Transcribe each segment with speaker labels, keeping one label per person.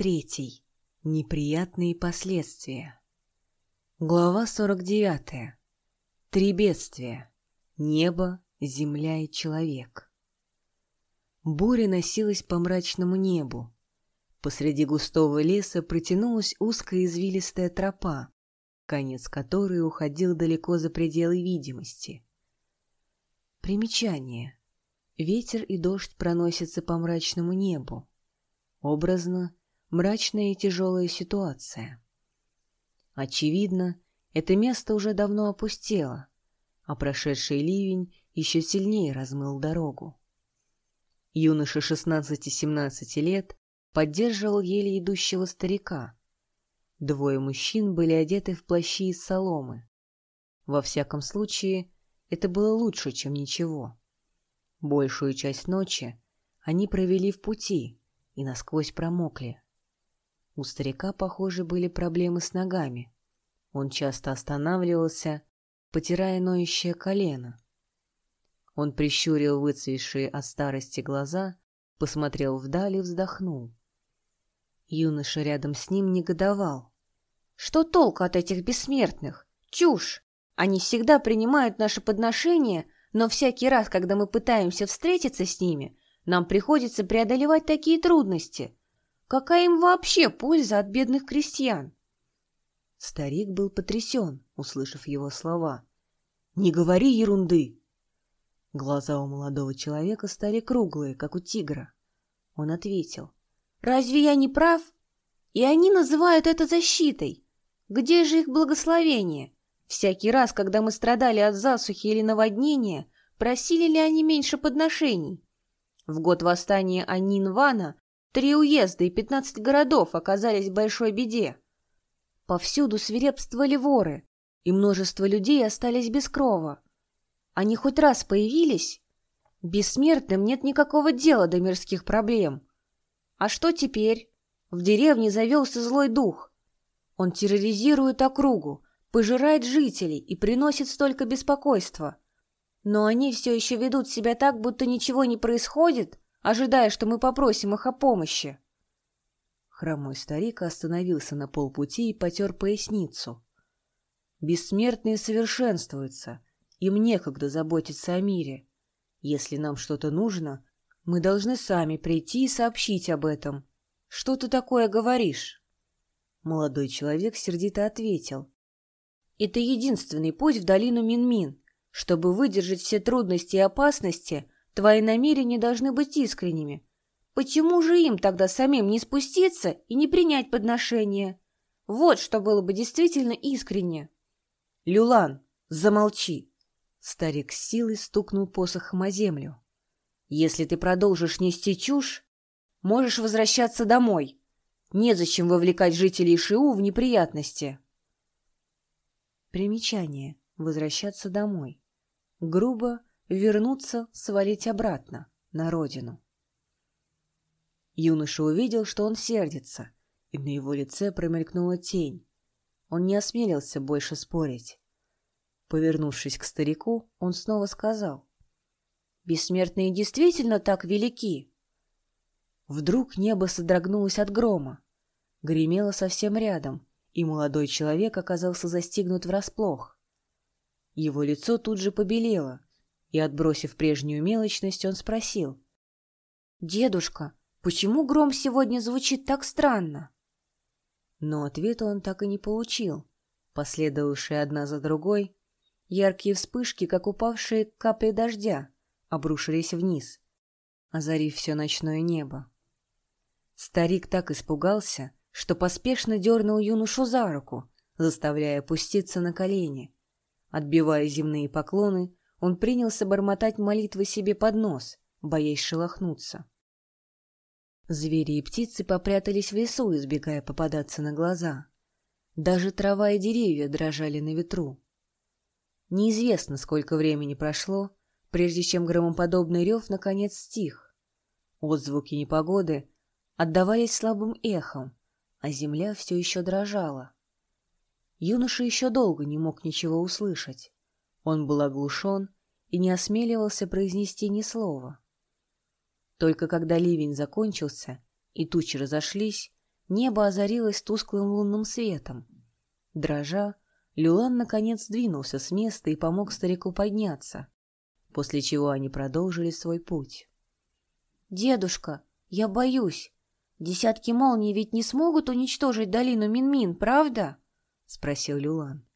Speaker 1: 53. Неприятные последствия. Глава 49. Три бедствия. Небо, земля и человек. Буря носилась по мрачному небу. Посреди густого леса протянулась узкая извилистая тропа, конец которой уходил далеко за пределы видимости. Примечание. Ветер и дождь проносятся по мрачному небу. Образно, мрачная и тяжелая ситуация. Очевидно, это место уже давно опустело, а прошедший ливень еще сильнее размыл дорогу. Юноша 16-17 лет поддерживал еле идущего старика. Двое мужчин были одеты в плащи из соломы. Во всяком случае, это было лучше, чем ничего. Большую часть ночи они провели в пути, и насквозь промокли. У старика, похоже, были проблемы с ногами. Он часто останавливался, потирая ноющее колено. Он прищурил выцвевшие от старости глаза, посмотрел вдаль и вздохнул. Юноша рядом с ним негодовал.
Speaker 2: «Что толку от этих бессмертных? Чушь! Они всегда принимают наши подношения, но всякий раз, когда мы пытаемся встретиться с ними, нам приходится преодолевать такие трудности. Какая им вообще польза от бедных крестьян?
Speaker 1: Старик был потрясен, услышав его слова. «Не говори ерунды!» Глаза у молодого человека стали круглые, как у тигра. Он ответил.
Speaker 2: «Разве я не прав? И они называют это защитой. Где же их благословение? Всякий раз, когда мы страдали от засухи или наводнения, просили ли они меньше подношений? В год восстания Анинвана три уезда и пятнадцать городов оказались в большой беде. Повсюду свирепствовали воры, и множество людей остались без крова. Они хоть раз появились? Бессмертным нет никакого дела до мирских проблем. А что теперь? В деревне завелся злой дух. Он терроризирует округу, пожирает жителей и приносит столько беспокойства. Но они все еще ведут себя так, будто ничего не происходит, ожидая, что мы попросим их о помощи.
Speaker 1: Хромой старик остановился на полпути и потер поясницу. Бессмертные совершенствуются, им некогда заботиться о мире. Если нам что-то нужно, мы должны сами прийти и сообщить об этом. Что ты такое говоришь? Молодой человек сердито ответил.
Speaker 2: Это единственный путь в долину Минмин. -Мин. Чтобы выдержать все трудности и опасности, твои намерения должны быть искренними. Почему же им тогда самим не спуститься и не принять подношение? Вот что было бы действительно искренне.
Speaker 1: Люлан, замолчи. Старик силой стукнул посохом о землю. Если ты продолжишь нести чушь, можешь возвращаться домой. Незачем вовлекать жителей Шиу в неприятности. Примечание. Возвращаться домой грубо вернуться, свалить обратно, на родину. Юноша увидел, что он сердится, и на его лице промелькнула тень. Он не осмелился больше спорить. Повернувшись к старику, он снова сказал. «Бессмертные действительно так велики?» Вдруг небо содрогнулось от грома. Гремело совсем рядом, и молодой человек оказался застигнут врасплох. Его лицо тут же побелело, и, отбросив прежнюю мелочность, он спросил.
Speaker 2: «Дедушка, почему гром сегодня звучит так странно?»
Speaker 1: Но ответа он так и не получил. Последовавшие одна за другой, яркие вспышки, как упавшие капли дождя, обрушились вниз, озарив все ночное небо. Старик так испугался, что поспешно дернул юношу за руку, заставляя опуститься на колени — Отбивая земные поклоны, он принялся бормотать молитвы себе под нос, боясь шелохнуться. Звери и птицы попрятались в лесу, избегая попадаться на глаза. Даже трава и деревья дрожали на ветру. Неизвестно, сколько времени прошло, прежде чем громоподобный рев наконец стих. Отзвуки непогоды отдавались слабым эхом, а земля все еще дрожала. Юноша еще долго не мог ничего услышать. Он был оглушен и не осмеливался произнести ни слова. Только когда ливень закончился и тучи разошлись, небо озарилось тусклым лунным светом. Дрожа, Люлан наконец двинулся с места и помог старику подняться, после чего они продолжили свой путь.
Speaker 2: «Дедушка, я боюсь. Десятки молний ведь не смогут уничтожить долину Минмин, -Мин, правда?»
Speaker 1: — спросил Люлан.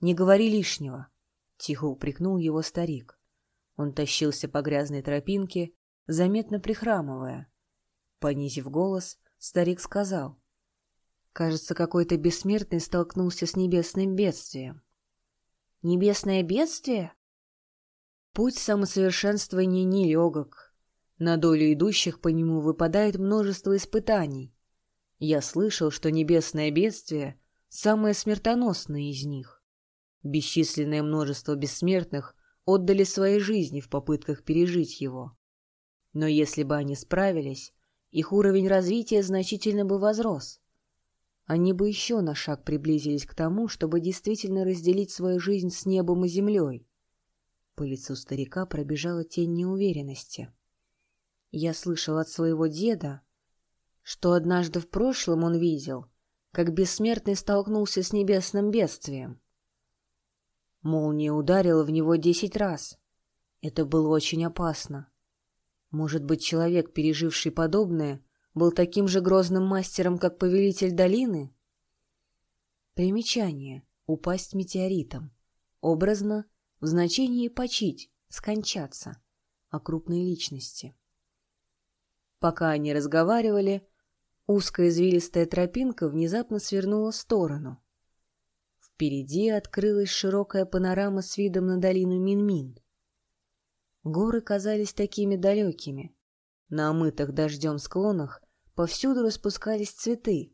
Speaker 1: «Не говори лишнего», — тихо упрекнул его старик. Он тащился по грязной тропинке, заметно прихрамывая. Понизив голос, старик сказал. «Кажется, какой-то бессмертный столкнулся с небесным бедствием».
Speaker 2: «Небесное бедствие?»
Speaker 1: Путь самосовершенствования нелегок. На долю идущих по нему выпадает множество испытаний. Я слышал, что небесное бедствие — самое смертоносное из них. Бесчисленное множество бессмертных отдали свои жизни в попытках пережить его. Но если бы они справились, их уровень развития значительно бы возрос. Они бы еще на шаг приблизились к тому, чтобы действительно разделить свою жизнь с небом и землей. По лицу старика пробежала тень неуверенности. Я слышал от своего деда, что однажды в прошлом он видел, как бессмертный столкнулся с небесным бедствием. Молния ударила в него десять раз. Это было очень опасно. Может быть, человек, переживший подобное, был таким же грозным мастером, как повелитель долины? Примечание. Упасть метеоритом. Образно, в значении почить, скончаться. О крупной личности. Пока они разговаривали, узкая извилистая тропинка внезапно свернула в сторону. Впереди открылась широкая панорама с видом на долину Минмин. -Мин. Горы казались такими далекими. На омытых дождем склонах повсюду распускались цветы.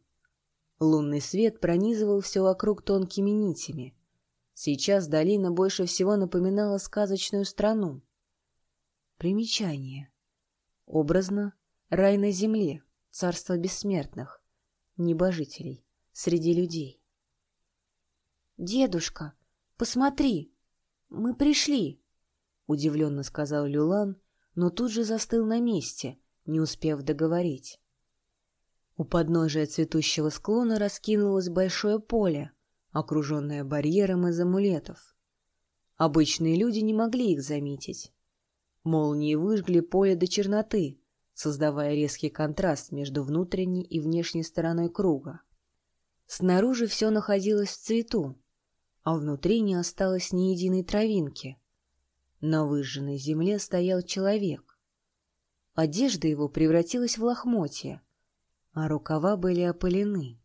Speaker 1: Лунный свет пронизывал все вокруг тонкими нитями. Сейчас долина больше всего напоминала сказочную страну. Примечание. Образно — рай на земле, царство бессмертных, небожителей, среди людей.
Speaker 2: «Дедушка, посмотри, мы пришли!» — удивленно сказал Люлан, но тут же застыл на месте, не успев договорить.
Speaker 1: У подножия цветущего склона раскинулось большое поле, окруженное барьером из амулетов. Обычные люди не могли их заметить. Молнии выжгли поле до черноты, создавая резкий контраст между внутренней и внешней стороной круга. Снаружи все находилось в цвету, а внутри не осталось ни единой травинки. На выжженной земле стоял человек. Одежда его превратилась в лохмотья, а рукава были опылены.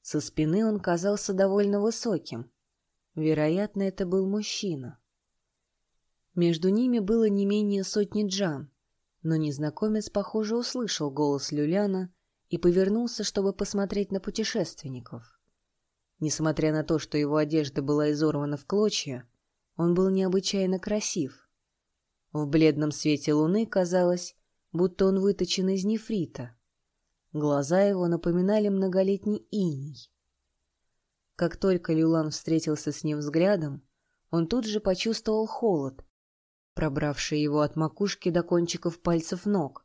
Speaker 1: Со спины он казался довольно высоким. Вероятно, это был мужчина. Между ними было не менее сотни джан, но незнакомец, похоже, услышал голос Люляна и повернулся, чтобы посмотреть на путешественников. Несмотря на то, что его одежда была изорвана в клочья, он был необычайно красив. В бледном свете луны казалось, будто он выточен из нефрита. Глаза его напоминали многолетний иней. Как только Люлан встретился с ним взглядом, он тут же почувствовал холод, пробравший его от макушки до кончиков пальцев ног,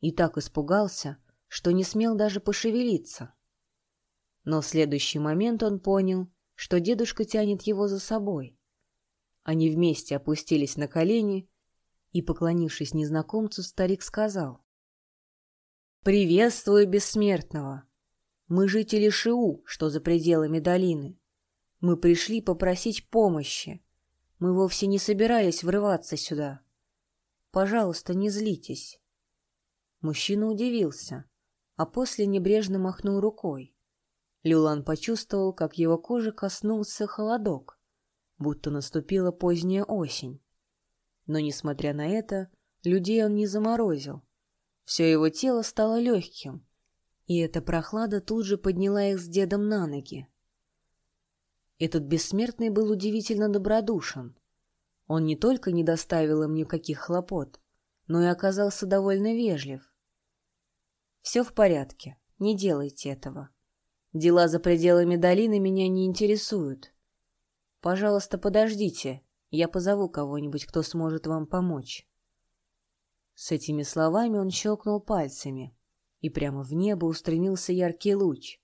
Speaker 1: и так испугался, что не смел даже пошевелиться. Но в следующий момент он понял, что дедушка тянет его за собой. Они вместе опустились на колени, и, поклонившись незнакомцу, старик сказал. «Приветствую бессмертного! Мы жители Шиу, что за пределами долины. Мы пришли попросить помощи. Мы вовсе не собирались врываться сюда. Пожалуйста, не злитесь». Мужчина удивился, а после небрежно махнул рукой. Люлан почувствовал, как его кожи коснулся холодок, будто наступила поздняя осень. Но, несмотря на это, людей он не заморозил. Все его тело стало легким, и эта прохлада тут же подняла их с дедом на ноги. Этот бессмертный был удивительно добродушен. Он не только не доставил им никаких хлопот, но и оказался довольно вежлив. «Все в порядке, не делайте этого», Дела за пределами долины меня не интересуют. Пожалуйста, подождите, я позову кого-нибудь, кто сможет вам помочь. С этими словами он щелкнул пальцами, и прямо в небо устремился яркий луч.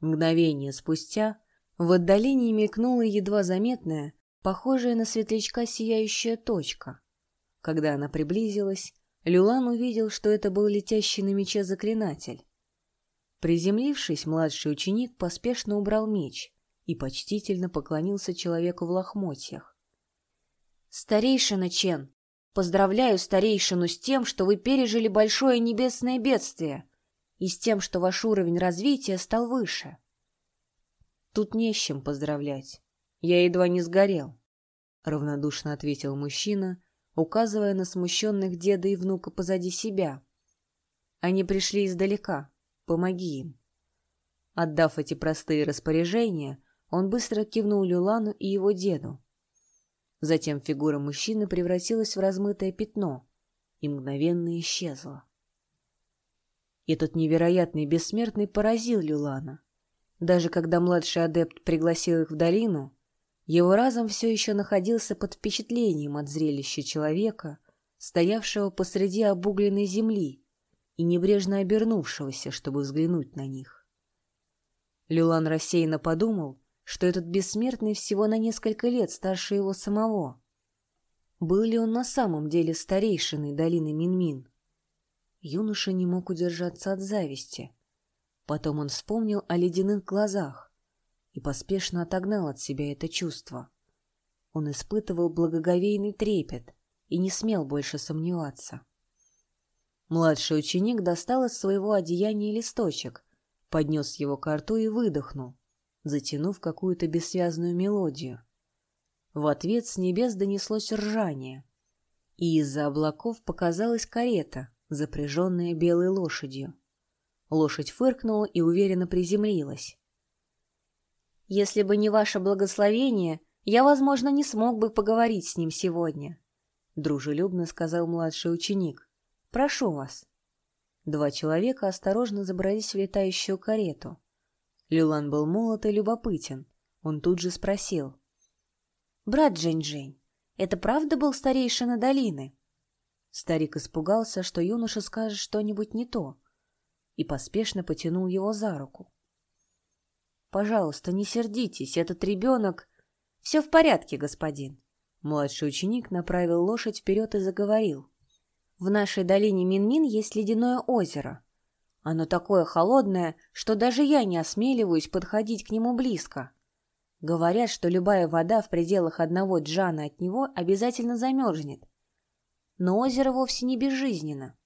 Speaker 1: Мгновение спустя в отдалении мелькнула едва заметная, похожая на светлячка сияющая точка. Когда она приблизилась, Люлан увидел, что это был летящий на мече заклинатель. Приземлившись, младший ученик поспешно убрал меч и почтительно поклонился человеку в лохмотьях.
Speaker 2: «Старейшина Чен, поздравляю старейшину с тем, что вы пережили большое небесное бедствие и с тем, что ваш уровень развития стал выше».
Speaker 1: «Тут не с чем поздравлять. Я едва не сгорел», — равнодушно ответил мужчина, указывая на смущенных деда и внука позади себя. Они пришли издалека. Помоги им. Отдав эти простые распоряжения, он быстро кивнул Люлану и его деду. Затем фигура мужчины превратилась в размытое пятно и мгновенно исчезла. Этот невероятный бессмертный поразил Люлана. Даже когда младший адепт пригласил их в долину, его разум все еще находился под впечатлением от зрелища человека, стоявшего посреди обугленной земли и небрежно обернувшегося, чтобы взглянуть на них. Люлан рассеянно подумал, что этот бессмертный всего на несколько лет старше его самого. Был ли он на самом деле старейшиной долины Минмин? Юноша не мог удержаться от зависти. Потом он вспомнил о ледяных глазах, и поспешно отогнал от себя это чувство. Он испытывал благоговейный трепет и не смел больше сомневаться. Младший ученик достал из своего одеяния листочек, поднес его к рту и выдохнул, затянув какую-то бессвязную мелодию. В ответ с небес донеслось ржание, и из-за облаков показалась карета, запряженная белой лошадью. Лошадь фыркнула и уверенно приземлилась.
Speaker 2: Если бы не ваше благословение, я, возможно, не смог бы поговорить с ним сегодня.
Speaker 1: Дружелюбно сказал младший ученик. Прошу вас. Два человека осторожно забрались в летающую карету. Люлан был молод и любопытен. Он тут же спросил.
Speaker 2: «Брат Жень-Жень, это правда был старейшина долины?»
Speaker 1: Старик испугался, что юноша скажет что-нибудь не то, и поспешно потянул его за руку. Пожалуйста, не сердитесь, этот ребенок... Все в порядке, господин. Младший ученик направил лошадь вперед и заговорил. В нашей долине Минмин -Мин есть ледяное озеро. Оно такое холодное, что даже я не осмеливаюсь подходить к нему близко. Говорят, что любая вода в пределах одного джана от него обязательно замерзнет. Но озеро вовсе не безжизненно.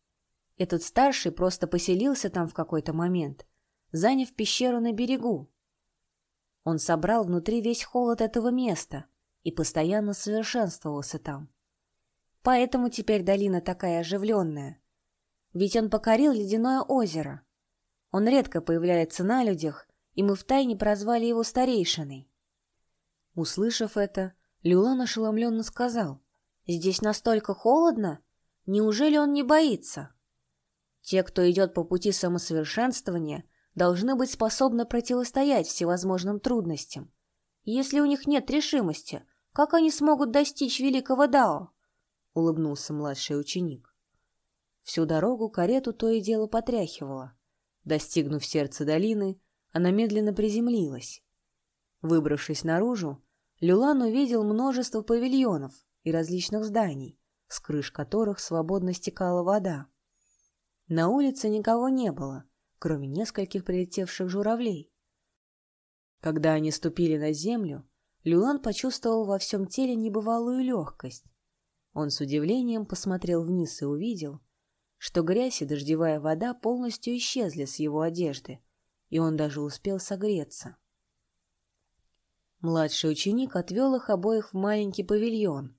Speaker 1: Этот старший просто поселился там в какой-то момент, заняв пещеру на берегу. Он собрал внутри весь холод этого места и постоянно совершенствовался там. Поэтому теперь долина такая оживленная. Ведь он покорил ледяное озеро. Он редко появляется на людях, и мы втайне прозвали его старейшиной. Услышав это, Люлан ошеломленно сказал, «Здесь настолько холодно? Неужели он не боится?» Те, кто идет по пути самосовершенствования – должны быть способны противостоять всевозможным трудностям. Если у них нет решимости, как они смогут достичь великого Дао? Улыбнулся младший ученик. Всю дорогу карету то и дело потряхивала. Достигнув сердца долины, она медленно приземлилась. Выбравшись наружу, Люлан увидел множество павильонов и различных зданий, с крыш которых свободно стекала вода. На улице никого не было — кроме нескольких прилетевших журавлей. Когда они ступили на землю, Люлан почувствовал во всем теле небывалую легкость. Он с удивлением посмотрел вниз и увидел, что грязь и дождевая вода полностью исчезли с его одежды, и он даже успел согреться. Младший ученик отвел их обоих в маленький павильон,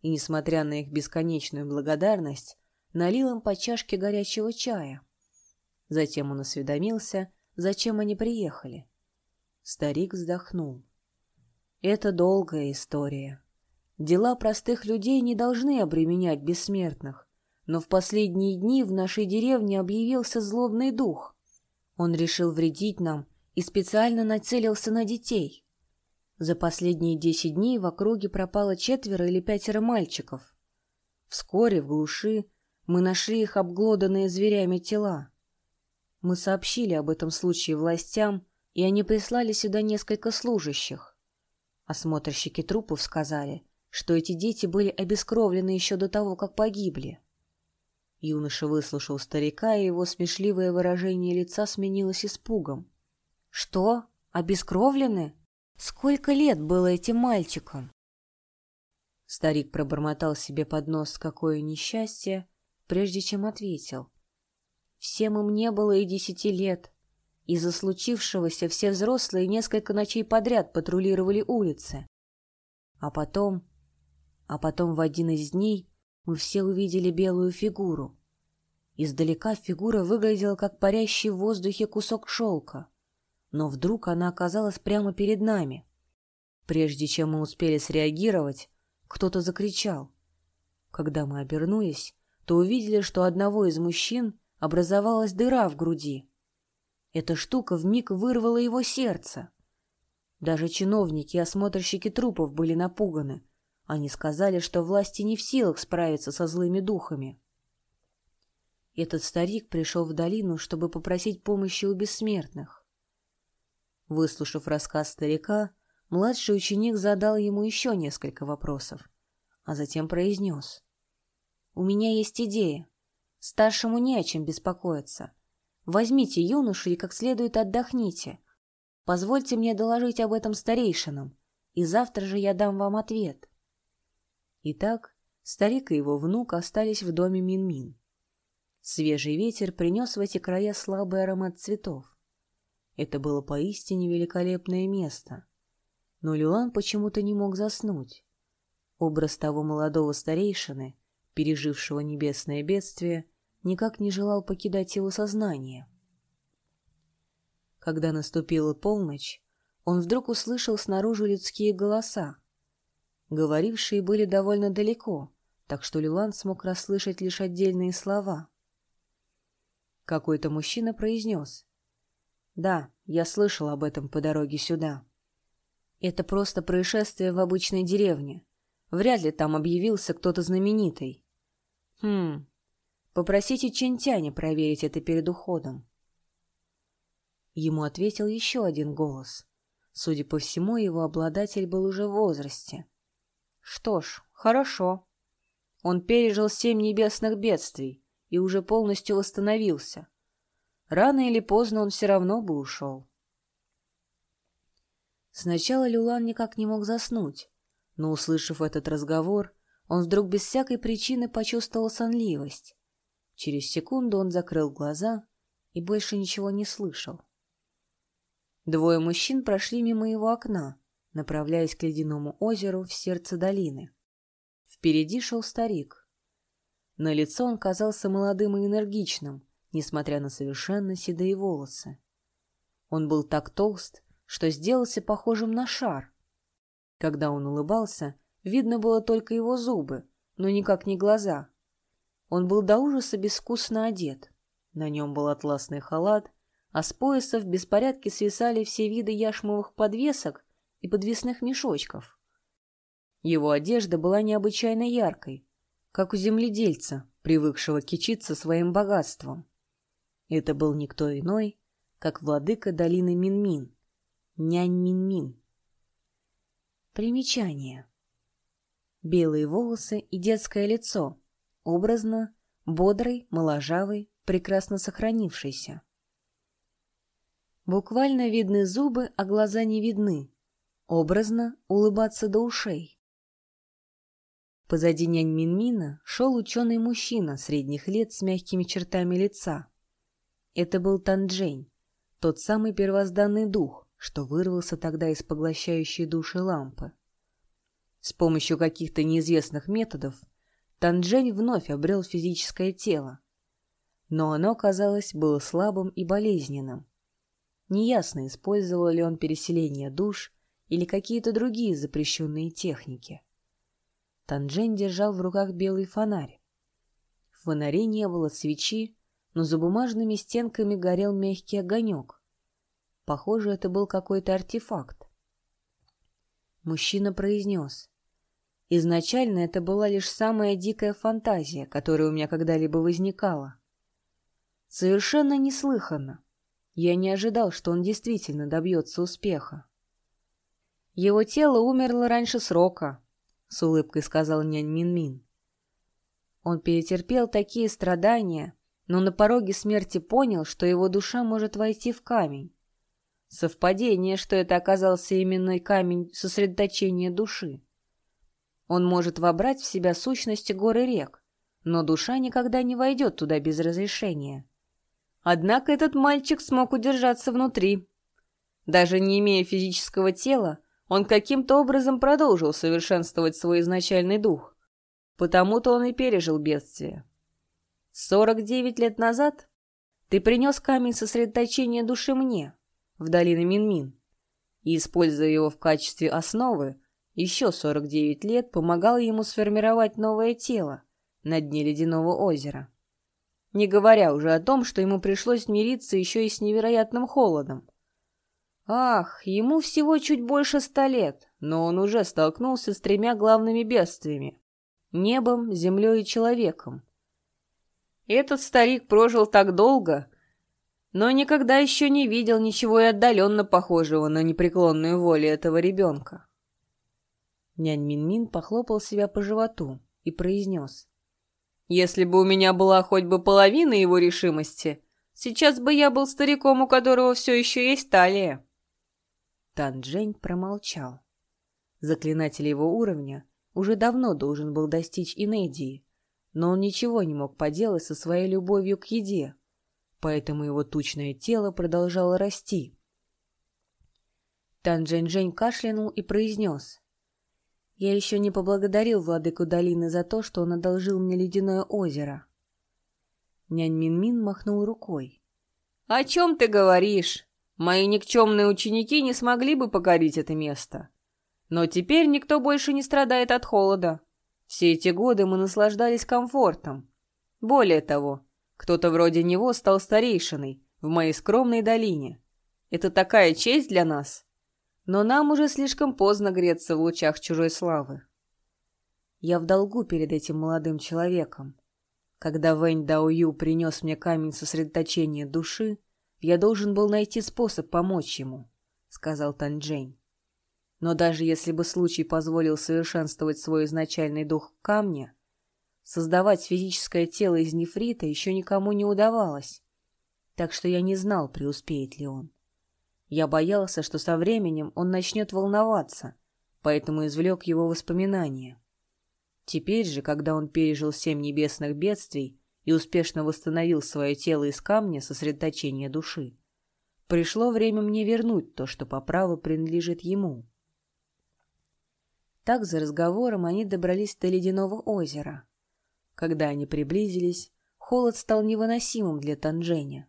Speaker 1: и, несмотря на их бесконечную благодарность, налил им по чашке горячего чая. Затем он осведомился, зачем они приехали. Старик вздохнул. Это долгая история. Дела простых людей не должны обременять бессмертных, но в последние дни в нашей деревне объявился злобный дух. Он решил вредить нам и специально нацелился на детей. За последние десять дней в округе пропало четверо или пятеро мальчиков. Вскоре в глуши мы нашли их обглоданные зверями тела. Мы сообщили об этом случае властям, и они прислали сюда несколько служащих. Осмотрщики трупов сказали, что эти дети были обескровлены еще до того, как погибли. Юноша выслушал старика, и его смешливое выражение лица сменилось испугом. «Что? Обескровлены? Сколько лет было этим мальчикам?» Старик пробормотал себе под нос какое несчастье, прежде чем ответил. «Всем им не было и десяти лет. Из-за случившегося все взрослые несколько ночей подряд патрулировали улицы. А потом... А потом в один из дней мы все увидели белую фигуру. Издалека фигура выглядела как парящий в воздухе кусок шелка, но вдруг она оказалась прямо перед нами. Прежде чем мы успели среагировать, кто-то закричал. Когда мы обернулись, то увидели, что одного из мужчин образовалась дыра в груди. Эта штука вмиг вырвала его сердце. Даже чиновники и осмотрщики трупов были напуганы, они сказали, что власти не в силах справиться со злыми духами. Этот старик пришел в долину, чтобы попросить помощи у бессмертных. Выслушав рассказ старика, младший ученик задал ему еще несколько вопросов, а затем произнес. «У меня есть идея. Старшему не о чем беспокоиться. Возьмите юношу и как следует отдохните. Позвольте мне доложить об этом старейшинам, и завтра же я дам вам ответ». Итак, старик и его внук остались в доме Минмин. -Мин. Свежий ветер принес в эти края слабый аромат цветов. Это было поистине великолепное место. Но Люлан почему-то не мог заснуть. Образ того молодого старейшины, пережившего небесное бедствие, никак не желал покидать его сознание. Когда наступила полночь, он вдруг услышал снаружи людские голоса. Говорившие были довольно далеко, так что Лилан смог расслышать лишь отдельные слова. Какой-то мужчина произнес. «Да, я слышал об этом по дороге сюда. Это просто происшествие в обычной деревне. Вряд ли там объявился кто-то знаменитый. Хм, попросите Чентяня проверить это перед уходом». Ему ответил еще один голос. Судя по всему, его обладатель был уже в возрасте. Что ж, хорошо. Он пережил семь небесных бедствий и уже полностью восстановился. Рано или поздно он все равно бы ушел. Сначала Люлан никак не мог заснуть, но, услышав этот разговор, он вдруг без всякой причины почувствовал сонливость. Через секунду он закрыл глаза и больше ничего не слышал. Двое мужчин прошли мимо его окна, направляясь к ледяному озеру в сердце долины. Впереди шел старик. На лицо он казался молодым и энергичным, несмотря на совершенно седые волосы. Он был так толст, что сделался похожим на шар. Когда он улыбался, видно было только его зубы, но никак не глаза. Он был до ужаса безвкусно одет. На нем был атласный халат, а с пояса в беспорядке свисали все виды яшмовых подвесок и подвесных мешочков. Его одежда была необычайно яркой, как у земледельца, привыкшего кичиться своим богатством. Это был никто иной, как владыка долины Минмин, нянь Минмин. Примечание. Белые волосы и детское лицо, образно, бодрый, моложавый, прекрасно сохранившийся. Буквально видны зубы, а глаза не видны, Образно улыбаться до ушей. Позади нянь Минмина шел ученый мужчина средних лет с мягкими чертами лица. Это был Танджень, тот самый первозданный дух, что вырвался тогда из поглощающей души лампы. С помощью каких-то неизвестных методов Танджень вновь обрел физическое тело, но оно, казалось, было слабым и болезненным. Неясно, использовал ли он переселение душ или какие-то другие запрещенные техники. Танжень держал в руках белый фонарь. В фонаре не было свечи, но за бумажными стенками горел мягкий огонек. Похоже, это был какой-то артефакт. Мужчина произнес. Изначально это была лишь самая дикая фантазия, которая у меня когда-либо возникала. Совершенно неслыханно. Я не ожидал, что он действительно добьется успеха. Его тело умерло раньше срока, — с улыбкой сказал нянь Минмин. Он перетерпел такие страдания, но на пороге смерти понял, что его душа может войти в камень. Совпадение, что это оказался именно камень сосредоточения души. Он может вобрать в себя сущности горы рек, но душа никогда не войдет туда без разрешения. Однако этот мальчик смог удержаться внутри. Даже не имея физического тела, он каким-то образом продолжил совершенствовать свой изначальный дух. Потому-то он и пережил бедствие. Сорок девять лет назад ты принес камень сосредоточения души мне, в долине Минмин, и, используя его в качестве основы, еще 49 лет помогал ему сформировать новое тело на дне ледяного озера. Не говоря уже о том, что ему пришлось мириться еще и с невероятным холодом. Ах, ему всего чуть больше ста лет, но он уже столкнулся с тремя главными бедствиями — небом, землей и человеком. Этот старик прожил так долго, но никогда еще не видел ничего и отдаленно похожего на непреклонную волю этого ребенка. Нянь Минмин похлопал себя по животу и произнес. «Если бы у меня была хоть бы половина его решимости, сейчас бы я был стариком, у которого все еще есть талия». Тан Джень промолчал. Заклинатель его уровня уже давно должен был достичь Инедии, но он ничего не мог поделать со своей любовью к еде, поэтому его тучное тело продолжало расти. Тан Джень-Джень кашлянул и произнес. «Я еще не поблагодарил владыку долины за то, что он одолжил мне ледяное озеро». Нянь Мин-Мин махнул рукой. «О чем ты говоришь? Мои никчемные ученики не смогли бы покорить это место. Но теперь никто больше не страдает от холода. Все эти годы мы наслаждались комфортом. Более того, кто-то вроде него стал старейшиной в моей скромной долине. Это такая честь для нас. Но нам уже слишком поздно греться в лучах чужой славы. Я в долгу перед этим молодым человеком. Когда Вэнь Даою принес мне камень сосредоточения души, я должен был найти способ помочь ему, — сказал Танджень. Но даже если бы случай позволил совершенствовать свой изначальный дух в камне, Создавать физическое тело из нефрита еще никому не удавалось, так что я не знал, преуспеет ли он. Я боялся, что со временем он начнет волноваться, поэтому извлек его воспоминания. Теперь же, когда он пережил семь небесных бедствий и успешно восстановил свое тело из камня сосредоточения души, пришло время мне вернуть то, что по праву принадлежит ему. Так за разговором они добрались до ледяного озера — когда они приблизились, холод стал невыносимым для Танженя.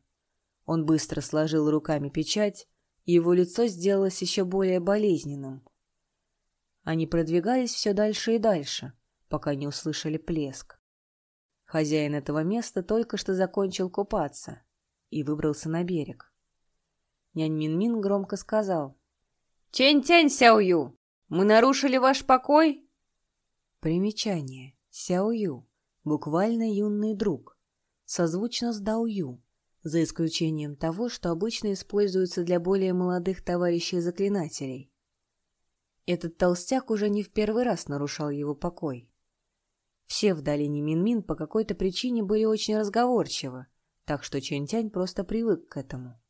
Speaker 1: Он быстро сложил руками печать, и его лицо сделалось еще более болезненным. Они продвигались все дальше и дальше, пока не услышали плеск. Хозяин этого места только что закончил купаться и выбрался на берег. Нянь Минмин громко сказал. «Чэнь-тянь, Сяою! Мы нарушили ваш покой?» Примечание. Сяою буквально юный друг, созвучно с Даую, за исключением того, что обычно используется для более молодых товарищей-заклинателей. Этот толстяк уже не в первый раз нарушал его покой. Все в долине Минмин по какой-то причине были очень разговорчивы, так что Чэнь-Тянь просто привык к этому.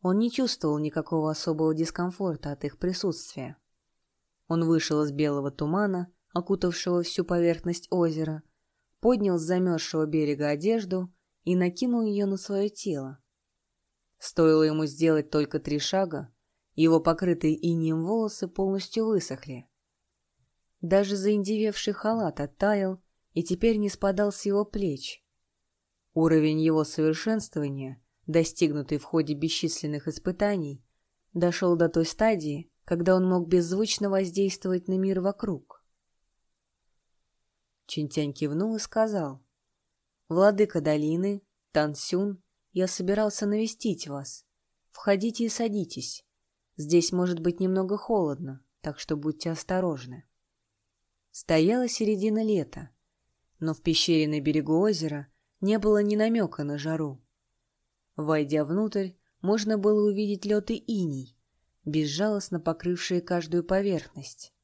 Speaker 1: Он не чувствовал никакого особого дискомфорта от их присутствия. Он вышел из белого тумана, окутавшего всю поверхность озера, поднял с замерзшего берега одежду и накинул ее на свое тело. Стоило ему сделать только три шага, его покрытые инием волосы полностью высохли. Даже заиндевевший халат оттаял и теперь не спадал с его плеч. Уровень его совершенствования, достигнутый в ходе бесчисленных испытаний, дошел до той стадии, когда он мог беззвучно воздействовать на мир вокруг. Чинтянь кивнул и сказал. «Владыка долины, Тансюн, я собирался навестить вас. Входите и садитесь. Здесь может быть немного холодно, так что будьте осторожны». Стояла середина лета, но в пещере на берегу озера не было ни намека на жару. Войдя внутрь, можно было увидеть лед и иней, безжалостно покрывшие каждую поверхность.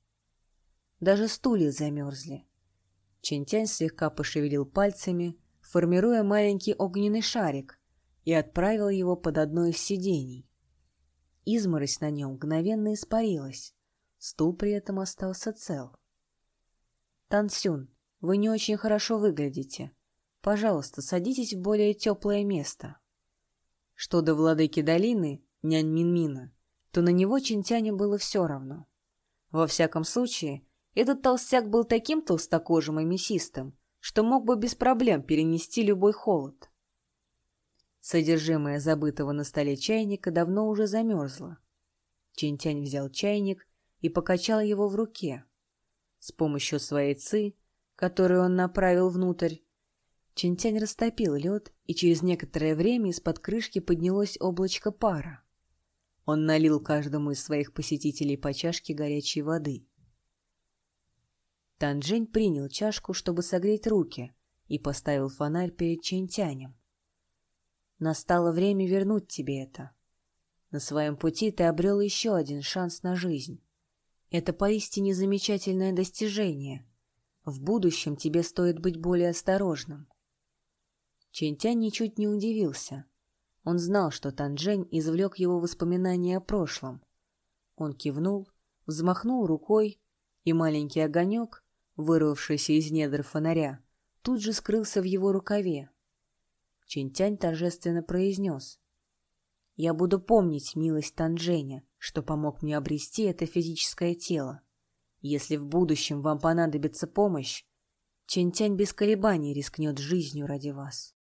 Speaker 1: Даже стулья замерзли. Чентянь слегка пошевелил пальцами, формируя маленький огненный шарик, и отправил его под одно из сидений. Изморозь на нем мгновенно испарилась, стул при этом остался цел. «Тансюн, вы не очень хорошо выглядите. Пожалуйста, садитесь в более теплое место». Что до владыки долины, нянь Минмина, то на него Чинтяне было все равно. Во всяком случае, этот толстяк был таким толстокожим и мясистым, что мог бы без проблем перенести любой холод. Содержимое забытого на столе чайника давно уже замерзло. Чинтянь взял чайник и покачал его в руке. С помощью своей ци, которую он направил внутрь, Чинтянь растопил лед, и через некоторое время из-под крышки поднялось облачко пара. Он налил каждому из своих посетителей по чашке горячей воды. Танжень принял чашку, чтобы согреть руки, и поставил фонарь перед Чинтянем. Настало время вернуть тебе это. На своем пути ты обрел еще один шанс на жизнь. Это поистине замечательное достижение. В будущем тебе стоит быть более осторожным. Чентянь ничуть не удивился. Он знал, что Танжень извлек его воспоминания о прошлом. Он кивнул, взмахнул рукой, и маленький огонек, вырвавшийся из недр фонаря, тут же скрылся в его рукаве. Чинтянь торжественно произнес. «Я буду помнить милость Танжэня, что помог мне обрести это физическое тело. Если в будущем вам понадобится помощь, Чинтянь без колебаний рискнет жизнью ради вас».